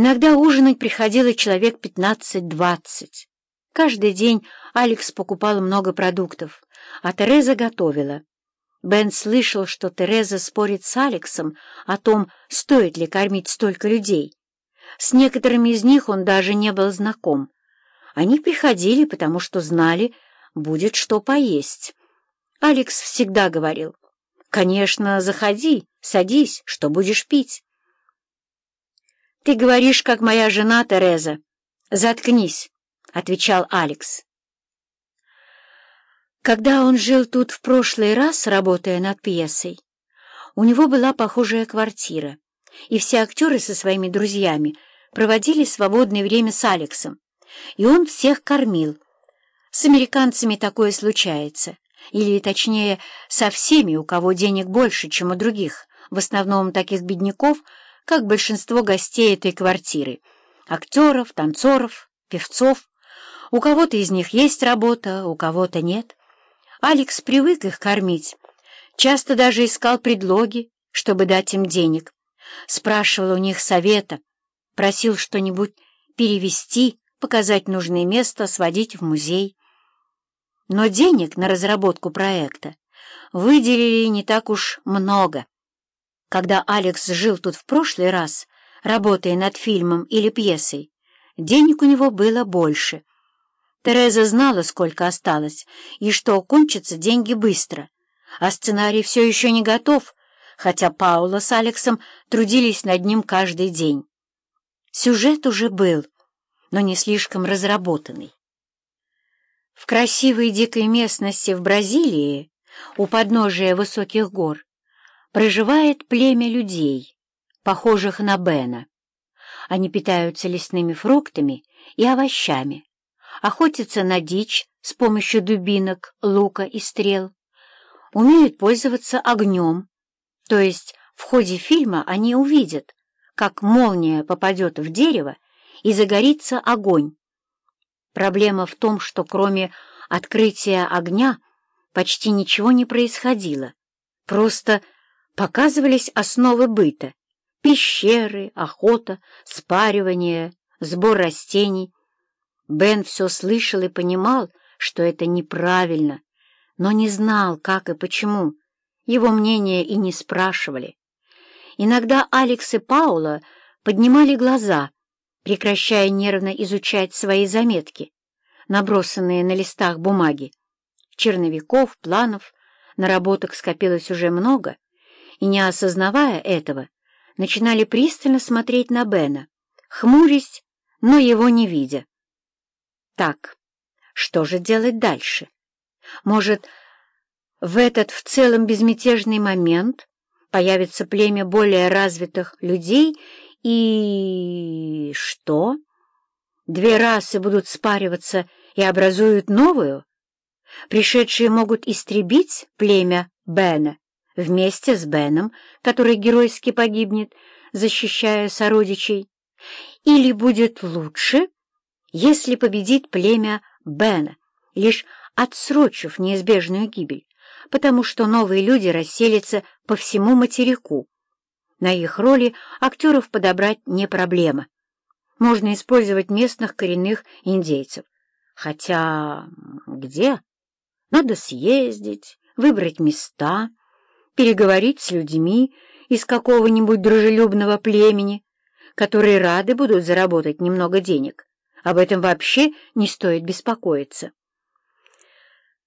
Иногда ужинать приходило человек пятнадцать-двадцать. Каждый день Алекс покупал много продуктов, а Тереза готовила. Бен слышал, что Тереза спорит с Алексом о том, стоит ли кормить столько людей. С некоторыми из них он даже не был знаком. Они приходили, потому что знали, будет что поесть. Алекс всегда говорил, «Конечно, заходи, садись, что будешь пить?» «Ты говоришь, как моя жена Тереза. Заткнись», — отвечал Алекс. Когда он жил тут в прошлый раз, работая над пьесой, у него была похожая квартира, и все актеры со своими друзьями проводили свободное время с Алексом, и он всех кормил. С американцами такое случается, или, точнее, со всеми, у кого денег больше, чем у других, в основном таких бедняков, как большинство гостей этой квартиры, актеров, танцоров, певцов. У кого-то из них есть работа, у кого-то нет. Алекс привык их кормить, часто даже искал предлоги, чтобы дать им денег, спрашивал у них совета, просил что-нибудь перевести, показать нужное место, сводить в музей. Но денег на разработку проекта выделили не так уж много. Когда Алекс жил тут в прошлый раз, работая над фильмом или пьесой, денег у него было больше. Тереза знала, сколько осталось, и что кончатся деньги быстро. А сценарий все еще не готов, хотя Паула с Алексом трудились над ним каждый день. Сюжет уже был, но не слишком разработанный. В красивой дикой местности в Бразилии, у подножия высоких гор, проживает племя людей, похожих на Бена. Они питаются лесными фруктами и овощами, охотятся на дичь с помощью дубинок, лука и стрел, умеют пользоваться огнем, то есть в ходе фильма они увидят, как молния попадет в дерево и загорится огонь. Проблема в том, что кроме открытия огня почти ничего не происходило, просто показывались основы быта — пещеры, охота, спаривание, сбор растений. Бен все слышал и понимал, что это неправильно, но не знал, как и почему. Его мнение и не спрашивали. Иногда Алекс и Паула поднимали глаза, прекращая нервно изучать свои заметки, набросанные на листах бумаги. Черновиков, планов, наработок скопилось уже много — и, не осознавая этого, начинали пристально смотреть на Бена, хмурясь, но его не видя. Так, что же делать дальше? Может, в этот в целом безмятежный момент появится племя более развитых людей и... что? Две расы будут спариваться и образуют новую? Пришедшие могут истребить племя Бена вместе с Беном, который геройски погибнет, защищая сородичей, или будет лучше, если победит племя Бена, лишь отсрочив неизбежную гибель, потому что новые люди расселятся по всему материку. На их роли актеров подобрать не проблема. Можно использовать местных коренных индейцев. Хотя где? Надо съездить, выбрать места, переговорить с людьми из какого-нибудь дружелюбного племени, которые рады будут заработать немного денег. Об этом вообще не стоит беспокоиться.